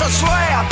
se suea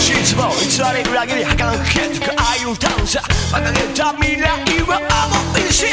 失望偽り裏切り儚く消えてく愛を歌うさ馬鹿げた未来は青いし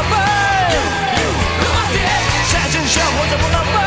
浪费。如果下真相，我怎么浪费？